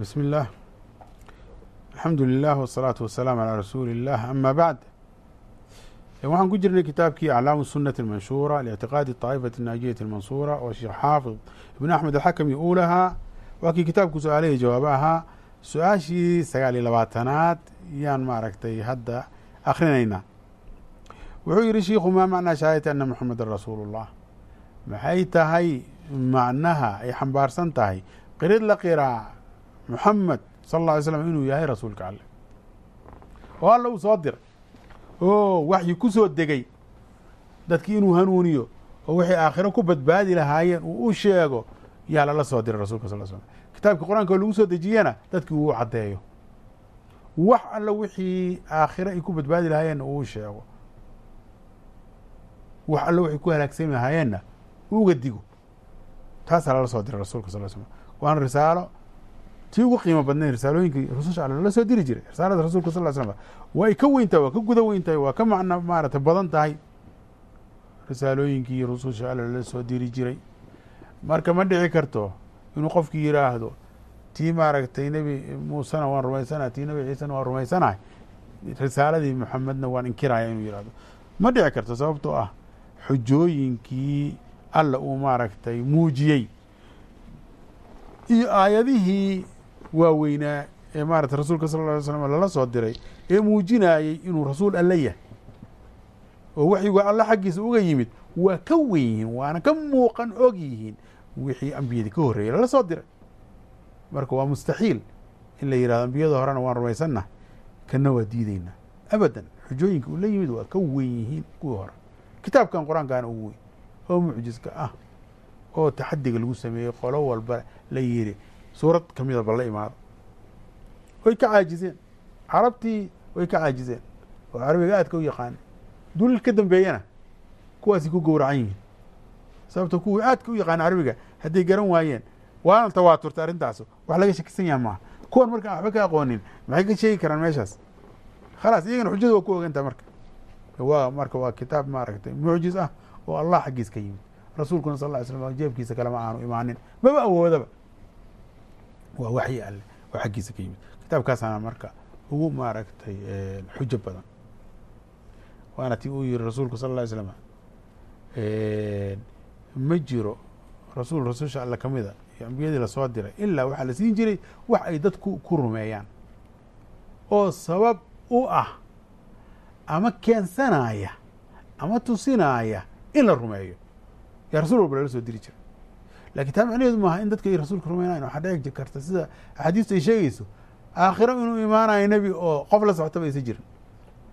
بسم الله الحمdu لله والصلاaة والسلام على رasuuلi الlah أmا bعd waxaan ku jirnay kitaabkii aclaamu الsunaة الmanshuura لاعtiqاadi طaaئfaة الnaajiyaة الmansuura oo sheekh xaafظ ibn axmed alxakmi uu lahaa waa kii kitaabku su-aalahii jawaaba ahaa su-aashii sagaal iyo labaatanaad yaan maaragtay hadda akhrinaynaa wuxuu yihi shiikhu maa macnaa shahaadati ana muxameda rasuulu الlah maxay tahay macnaha ay xambaarsan tahay qirid la qiraa muxamed sal اlla alay slam inuu yahay rasuulka alle. Oo alla uu soo diray oo waxyi ku soo degay. Dadkii inuu hanuuniyo oo waxay aakhiro ku badbaadi lahaayeen uu u sheego yaa lala soo diray rasulka sal slm kitaabkii qur'aanka oo lagu soo dejiyena dadkii uu caddeeyo. Wax alla wixii aakhiro ay ku badbaadi lahaayeenna uu sheego. Wax alla waxay ku halaagsami lahaayeenna uga digo. Taasaa lala soo diray rasulka sal slm waana risaalo tii ugu qiimo badnayd risaalooyinkii rususha alle lala soo diri jiray risaalada rasulka sal slm waa ay ka weyn tahay waa ka guda weyn tahay waa ka macno maaragtay badan tahay. Risaalooyinkii rususha alle lala soo diri jiray. Marka ma dhici karto inuu qofkii yidhaahdo tii maaragtay nebi muusena waan rumaysanahay tii nebi ciisena waan rumaysanahay. Risaaladii maxamedna waan inkiraya inuu yihahdo ma dhici karto sababtoo ah xujooyinkii alla uu maaragtay muujiyey. Iyo aayadihii waaweynaa ee maarata rasuulka sal lla alay slam lala soo diray ee muujinayey inuu rasuul alle yahay. Oo waxyigu alle xaggiisa uga yimid waa ka wen yihiin waana ka muuqan og yihiin wixii ambiyadii ka horreeyey lala soo diray. Marka waa mustaxiil in la yidhahdo ambiyada horena waan rumaysannahay kana waa diideynaa abadan xujooyinka uu la yimid waa ka wen yihiin kuwii hore. Kitaabkan qur'aankaana ugu weyn oo mucjiska ah oo taxadiga lagu sameeyey qolo walba la yidhi suurad ka mida ba la imaado. Way ka caajizeen. Carabtii way ka caajizeen. Oo carabiga aadka u yaqaana dulil ka dambeeyana kuwaasi ku gowracan yihiin. Sababto kuwii aadka u yaqaana carabiga hadday garan waayeen waana tawaaturta arrintaasu wax laga shakisan yaha maaha. Kuwan markaan waxba ka aqoonin maxay ka sheegi karaan meeshaas? Khalaas iyagana xujada waa ku ogantaha marka. Waa marka waa kitaab maaragtay mucjiz ah oo allah xaggiis ka yimid. Rasuulkuna sal ly slam jeebkiisa kalema aanu imaanin. Maba awoodaba waa waxyi alle oo xaggiisa ka yimid. Kitaabkaasaana marka ugu maaragtay xujo badan. Waana ti uu yihi rasuulku sal lla ly slam ma jiro rasuul rasuulsha alle kamida iyo ambiyadii la soo diray ilaa waxaa la siin jiray wax ay dadku ku rumeeyaan. Oo sabab u ah ama keensanaya ama tusinaya in la rumeeyo. Yaa rasul walba lala soo diri jira laakiin taa macnaheedu maaha in dadka ay rasuulka rumaynayan waxaa dhici karta. Sida axaadiistu ay sheegayso aakhiro inuu imaanayo nebi oo qof la soctaba aysa jirin.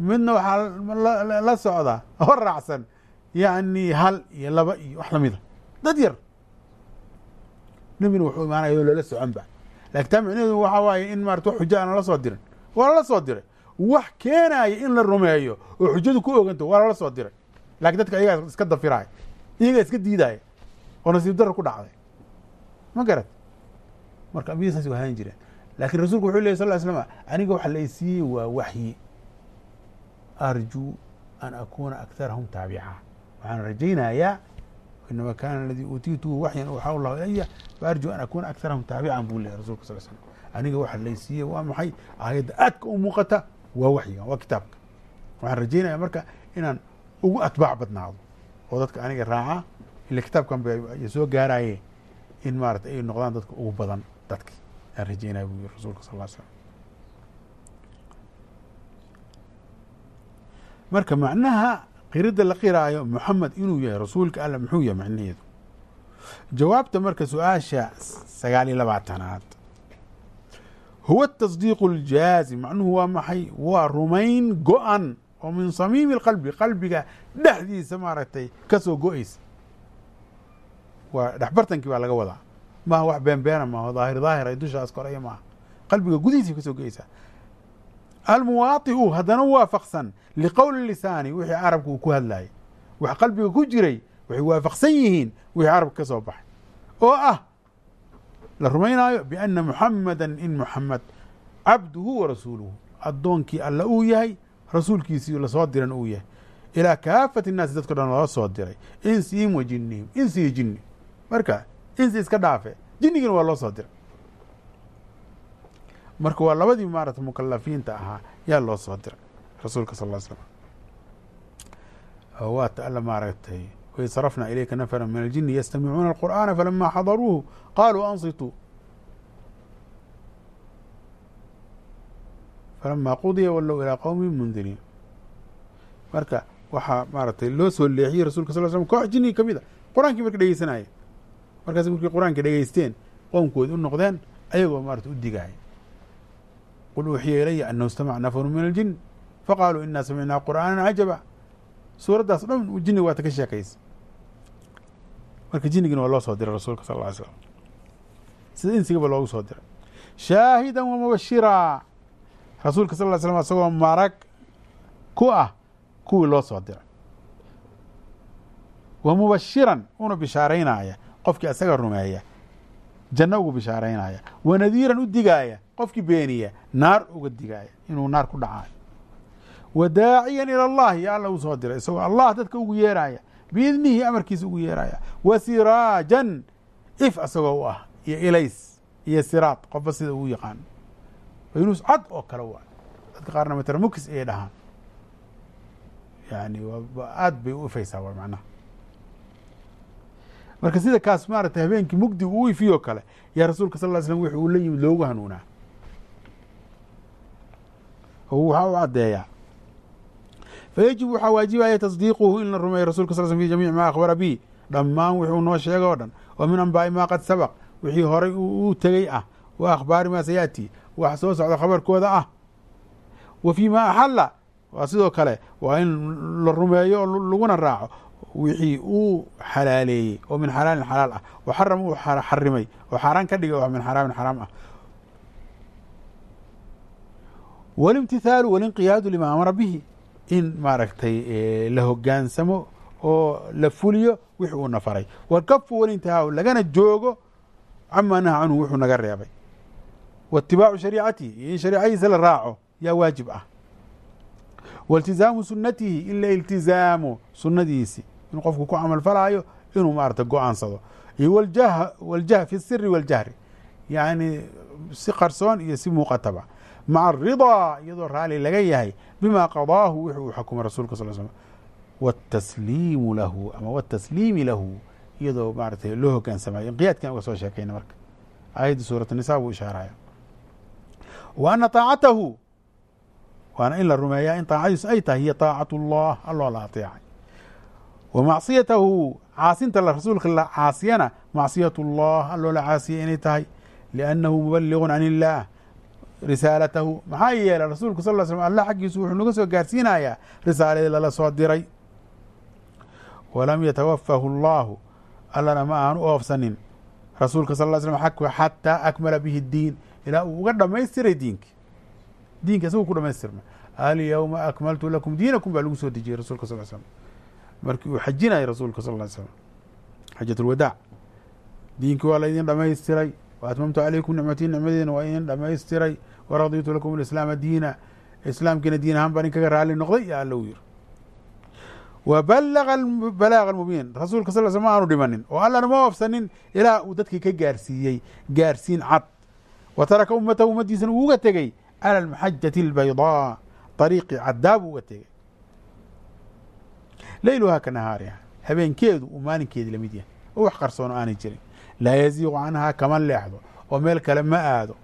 Midna waxaa la socdaa oo raacsan yacni hal iyo laba iyo wax lamida dad yar. Nebina wuxuu imaanaya iyadoo lala socon ba. Lakin taa macnaheedu waxaa waaye in maarata wax xujo aan soo dirin waa lala soo diray. Wax keenaya in la rumeeyo oo xujadu ku oganto waa lala soo diray. Lakin dadka ayagaa iska dafiraaya iyagaa iska diidaya oo nasiib daro ku dhacday. Ma garat marka ambiyada saas ahaan jireen laakiin rasulku wuxuu ley sal ly slam aniga waxa la isiiyey waa waxyi. Arjuu an akuna aktarahum taabica waxaan rajaynayaa inama kana aladii uutiituhu waxyan waxaa llahu ilaya faarjuu an akuna aktarahum taabican buu lehy rasulka sal slam aniga waxa la isiiyey waa maxay? Aayadda aadka u muuqata waa waxyiga waa kitaabka. Waxaan rajaynaya marka inaan ugu atbaac badnaado oo dadka aniga raaca ila kitaabkan soo gaaraye in maarata ay noqdaan dadka ugu badan dadki aan rajeynaya buu yiri rasulka sal ll slam marka macnaha qiridda la qiraayo moxamed inuu yahay rasuulka alla muxuu yahay macnaheedu? Jawaabta marka su'aasha sagaal iyo labaatanaad. Huwa tasdiiqu اljaazim macnuhu waa maxay? Waa rumayn go-an oo min samiimi اlqalbi qalbiga dhexdiisa maaragtay ka soo go-eysa waa dhexbartankii baa laga wadaa. Maaha wax beenbeena maaha daahir daahir ay dushaas koraya maaha qalbiga gudihiisa ka soo go-eysaa almuwaadiu haddana waafaqsan liqowli lisaani wixii carabka uu ku hadlayay wax qalbiga ku jiray waxay waafaqsan yihiin wixii carabka ka soo baxay. Oo ah la rumaynaayo biana muxamada in muxamed cabduhu wa rasuuluhu addoonkii alla uu yahay rasuulkiisii la soo diran uu yahay. Ilaa kaafati innaasi dadko dhan loo soo diray. Insihim wa jinihim insi jini marka insi iska dhaafe jinnigiina waa loo soo diray marka waa labadii maarata mukalafiinta ahaa yaa loo soo diray rasuulka sal ll slam waata alla maaragtay waid sarafna ilayka nafra min aljini yastamicuuna alqur'aana falama xadaruuhu qaluu ansituu. Falama qudiya walow ilaa qowmi mundiriin. Marka waxaa maaragtay loo soo leexiyey rasulka sal slm koox jinigi ka mid a. Qur'aankii marka dhegeysanaya markaas markii qur'aanka dhegeysteen qoomkoodi u noqdeen ayagoo maarata u digaya qul uuxiya ilaya anahu istamac nafaru min aljin faqaaluu ina samicnaa qur'aana cajaba suuraddaas dhan jinniga waata ka sheekaysa. Marka jinnigina waa loo soo diray rasuulka sal ly slam sida insigaba loogu soo diray. Shaahidan wa mubashiraa. Rasuulka sal ly slam isagoo marag ku ah kuwii loo soo diray. Wa mubashiran una bishaaraynaya qofkii asaga rumeeya janno uga bishaaraynaya wa nadiiran u digaaya qofkii beeniya naar uga digaaya inuu naar ku dhacaayo wa daaciyan ila allahi ya alla uu soo diray isagoo allah dadka ugu yeeraya biidnihi amarkiisa ugu yeeraya wa siraajan if isagoo u ah iyo ilays iyo siraad qofba sida ugu yaqaano faynuus cad oo kale waa dadka qaarna matermukis ayay dhahaan. Yani aad bay u ifaysaa waa macnaha marka sida kaas maaragtay habeenkii mugdi uu ifiyoo kale yaa rasuulka sal ly slam wix uu la yimid loogu hanuunaa. Oo waxaa u caddeeyaa. Fayajibu waxaa waajibaya tasdiiquhu in la rumeeyo rasulka sal slm fi jamiici ma akhbara bi dhammaan wuxuu noo sheegay oo dhan oo min anbaa'i maa qad sabaq wixii horay uu tegey ah wa akhbaari maa sayaati wax soo socda khabarkooda ah. Wa fii ma axalla waa sidoo kale waa in la rumeeyo oo laguna raaco wixii uu xalaaleeyey oo min xalaalin xalaal ah. Wa xaram uu xarimay. Oo xaaraan ka dhigay oo min xaraamin xaraam ah. Walimtithaalu walinqiyaadu lima amara bihi. In maaragtay la hogaansamo oo la fuliyo wix uu na faray walkafu walintihaau lagana joogo camaa naha canhu wuxuu naga reebay. Waitibaacu shariicatihi iyo in shariicadiisa la raaco yaa waajib ah. Wailtizaamu sunatihi in la iltizaamo sunadiisi in qofku ku camal falaayo inuu maarata go'aansado. Iyo waljah fi siri waljahri yani si qarsoon iyo si muuqataba. Maca aridaa iyadoo raali laga yahay bima qadaahu wixu uu xukumay rasulka sal slm watasliimu lahu ama watasliimi lahu iyadoo maaratay loo hogaansamayo inqiyaadkan uga soo sheekayna marka. Aayadda suurat nisa buu ishaaraya. Wa ana taacatahu waana in la rumeeyaa in taacadiisu ay tahay hiyo taacat اllah alloo la ateecay wmacsiyatahu caasinta rasuulka la caasiyana macsiyat اllah alloo la caasiya inay tahay liannahu mubaligu can illaah risaalatahu maxaa yeelay rasuulku sal l sl allah xaggiisu wuxuu naga soo gaarsiinayaa risaaladii lala soo diray walam yatawafahu اllahu allana ma aanu oofsanin rasuulka sal l slm xataa akmala bihi diin ilaa uu uga dhamaystiray diinki diinka isagu ku dhamaystirma alyowma akmaltu lakum diinakum baa lagu soo dejiyey rasulka sal slm markii uu xajinayay rasuulka sal ly slm xajat lwadaac diinkii waa laydin dhamaystiray. Wa atmamtu calaykum nicmatii nicmadeena waa idin dhamaystiray. Waraditu lakum alislaama diina. Islaamkiina diin ahaan baan inkaga raali noqday ya alla uu yiri. Wa almubiin rasuulka sal sl ma dhimanin. Oo allana ma oofsanin ilaa uu dadkii ka gaarsiiyey. Gaarsiin cad. Wa taraka ummatahu ummadiisana uu uga tegey. Cala almaxajati albaydaa. Ariiqii caddaa buu uga tegey leyluhaa ka nahaariha habeenkeedu uu maalinkeedii la mid yahay oo wax qarsoono aanay jirin laa yaziiqu canhaa kama leexdo oo meel kale ma aado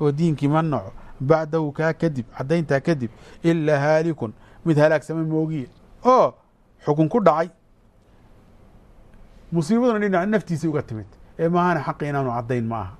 oo diinkii ma naco bacdahu kaa kadib caddayntaa kadib ilaa haalikun mid halaagsamay moogiye oo xukun ku dhacay musiibaduna dhinaca naftiisay uga timid ee maahana xaqi inaanu caddayn ma aha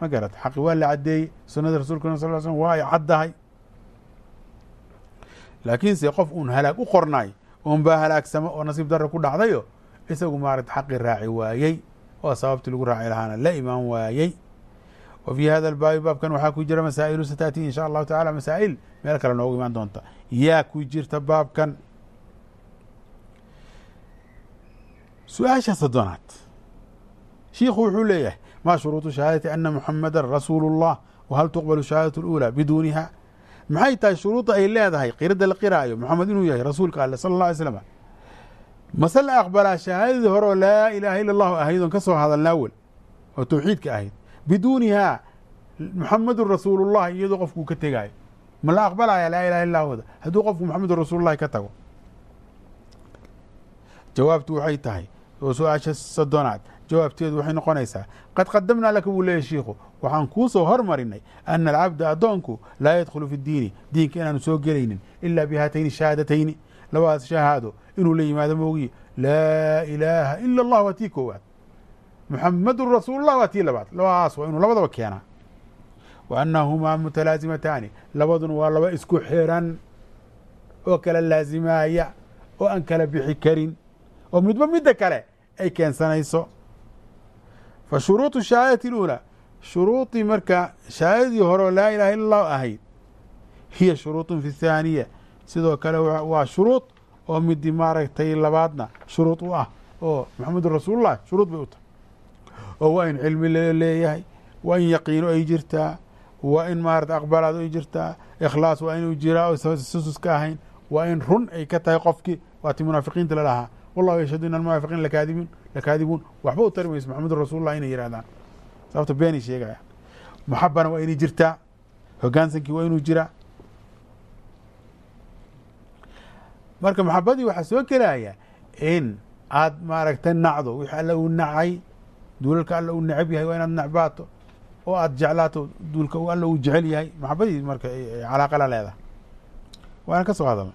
ma garat xaqi waa la caddeeyey sunada rasulkuna sal l slm waa ay caddahay laakiinse qof uun halaag u qornaay un baa halaagsamo oo nasiib darra ku dhacdayo isagu maarata xaqi raaci waayey oo sababtii lagu raaci lahaana la imaan waayey wa fii hada albaabi baabkan waxaa ku jira masaa'ilu sataatii in sha allahu tacala masaa'il meel kale noogu imaan doonta yaa ku jirta baabkan su-aasha soddonaad shiikhu wuxuu leeyahay ma shuruuطu shahaadati ana muxamada rasuulu اllah whal tuqbalu shahaadaة اlأulى biduuniha maxay tahay shuruudda ay leedahay? Qiradda la qiraayo moxamed inuu yahay rasuulka alle sala alla alay slam mase la aqbalaa shahaadadii hore oo laa ilaaha ila allahu ahayd oon ka soo hadalnaa wel oo towxiidka ahayd. Biduunihaa muxamedun rasuulullahi iyadoo qofkuu ka tegaayo ma la aqbalaya laa ilaha illa huda hadduu qofku muxamedun rasuulullahi ka tago. Jawaabtu waxay tahay oo su'aasha sodonaad jawaabteedu waxay noqonaysaa qad qadamnaa laka buu leeyahy shiiku waxaan kuu soo hormarinay ana alcabda addoonku laa yadkhulu fi diini diinka inaanu soo gelaynin ila bihaatayni shahaadatayni labadaas shahaado inuu la yimaado moogiye laa ilaaha ila allah waa tii koowaad. Muxamedun rasuulullah waa tii labaad. Labadaas waa inuu labadaba keenaa. Wa annahumaa mutalaasimataani labaduna waa laba isku xiran oo kala laasimaaya oo aan kala bixi karin oo midba midda kale ay keensanayso. Fa shuruuطu shahaadati اluulaa shuruudii marka shahaadadii hore oo laa ilaha illa اllahu ahayd hiya shuruuطun fi thaaniya sidoo kale waa shuruud oo midii maaragtay labaadna shuruud u ah oo maxamedun rasuulullah shuruud bay u tahay oo waa in cilmi leeyahay waa in yaqiino ay jirtaa waa in maarata aqbalaad ay jirtaa ikhlaas waa inuu jiraa oo susus ka ahayn waa in run ay ka tahay qofkii waatii munaafiqiinta lalahaa wallahu yashhadu in almunaafiqiin lakaadibiin lakaadibuun waxba u tari mayso maxamedun rasuulullah inay yidhahdaan sababta beenay sheegaya. Maxabana waa inay jirtaa hogaansankii waa inuu jiraa marka maxabadii waxaa soo gelaya in aad maaragtay nacdo wixii alla uu nacay duulalka alla uu necab yahay waa inaad necbaato oo aad jeclaato duulka alla uu jecel yahay. Maxabadii marka calaaqa la leedahay. Waana ka soo hadalna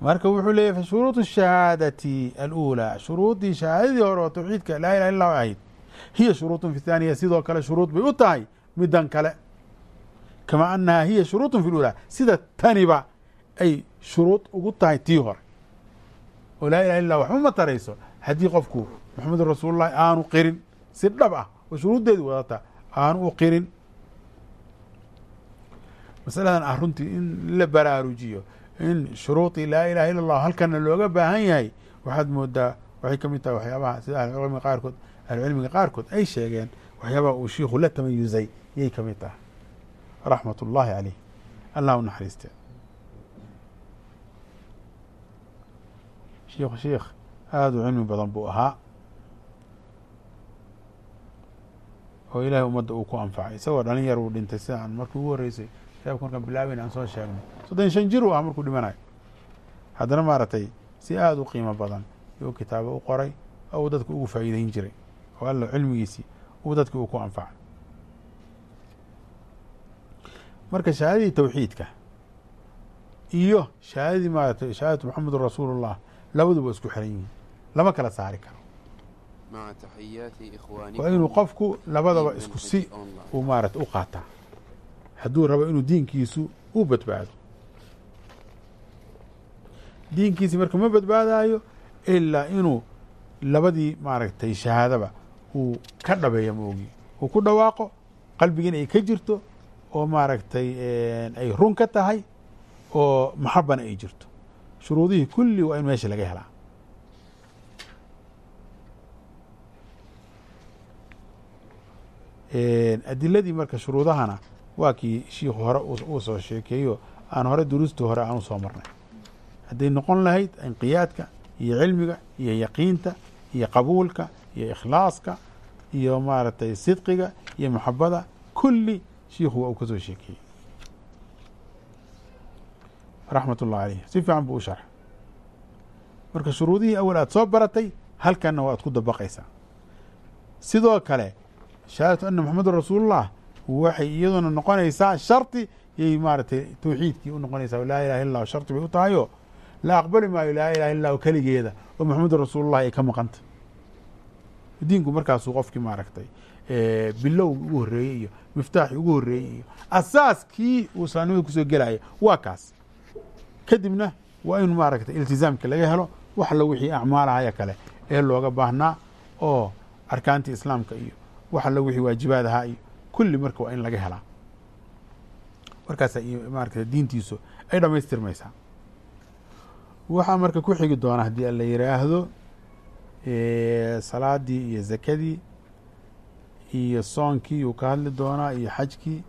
marka wuxuu leeyahy shuruuط الشhahaadati alأulى shuruudii shahaadadii hore oo tawxiidka laa ilaha illa ahayd hiya shuruuط fi الثaaniya sidoo kale shuruud bay u tahay midan kale kama anaha hiya shuruuط fi اlأulى sida taniba ay shuruud ugu tahay tii hore oo laa ilaha illa waxba ma tarayso haddii qofku maxamedun rasuul lahi aanu qirin si dhab ah oo shuruuddeedi wadata aanu u qirin masaladan ah runtii in la baraarujiyo in shuruudii laa ilaha illa اllah halkana looga baahan yahay. Waxaad moodaa waxay ka mid tahay waxyaabaha sida ahlucilmiga qaarkood ahlucilmiga qaarkood ay sheegeen waxyaabaha uu shiikhu la tamayuzay yay ka mid tahay. Raxmat ullaahi caleyh allah u naxariiste shiikhu shiikh aada u cilmi badan buu ahaa oo ilaahay ummadda uu ku anfacay. Isagoo dhalin yar uu dhintay sida aan markii ugu horreysay kitaabka markaan aan soo sheegnay. Soddon shan jir u ah markuu dhimanayo. Haddana maaragtay si aada u qiimo badan yuu kitaabo u qoray oo uu dadka ugu faa'iideyn jiray oo alla cilmigiisii uu dadki uu ku anfacay marka shahaadadii tawxiidka iyo shahaadadii maaragtay shahaadatu maxamedun rasuulullah labaduba isku xiran yihiin. Lama kala saari karo. Waa inuu qofku labadaba isku si uu maarata u qaataa hadduu rabo inuu diinkiisu u badbaado. Diinkiisi marka ma badbaadayo ilaa inuu labadii maaragtay shahaadaba uu ka dhabeeyo moogi. Uu ku dhawaaqo qalbigiina ay ka jirto oo maaragtay ay run ka tahay oo maxabana ay jirto. Shuruudihii kulli waa in meesha laga helaa. Adiladii marka shuruudahana waa kii shiikhu hore uu soo sheekeeyo. Aan hore duruustii hore aan u soo marnay. Hadday noqon lahayd inqiyaadka iyo cilmiga iyo yaqiinta iyo qabuulka iyo ikhlaaska iyo maaragtay sidqiga iyo maxabada kulli shiikhu waa uu ka soo sheekeeyey. Raxmat ullah aleyh si fiican buu u sharxay. Marka shuruudihii awal aad soo baratay halkanna waad ku dabaqaysaa. Sidoo kale shahaadatu ana maxamedun rasuulullah waxay iyaduna noqonaysaa shardi yay maaragtay tawxiidkii u noqonaysaa laa ilaha illa shardi bay u tahayo. La aqbali maayo laa ilaha illahu keligeeda oo maxamedun rasuulullah ay ka maqanta. Diinku markaasuu qofkii maaragtay bilowgi ugu horreeyey iyo miftaaxii ugu horreeyey iyo asaaskii uu islaamnimada ku soo gelaya waa kaas. Kadibna waa in maaragtay iltizaamka laga helo wax allo wixii acmaalahaya kale ee looga baahnaa oo arkaantii islaamka iyo wax allo wixii waajibaad ahaa iyo kulli marka waa in laga helaa. Markaasa maaragtay diintiisu ay dhamaystirmaysaa waxaa marka ku xigi doona haddii la yiraahdo salaadii iyo zakadii iyo soonkii yuu ka hadli doonaa iyo xajkii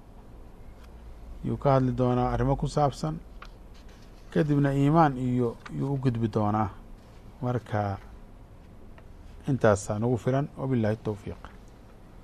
yuu ka hadli doonaa arrimo ku saabsan kadibna iimaan iyo yuu u gudbi doonaa. Marka intaasaa nagu filan wabillahi towfiiq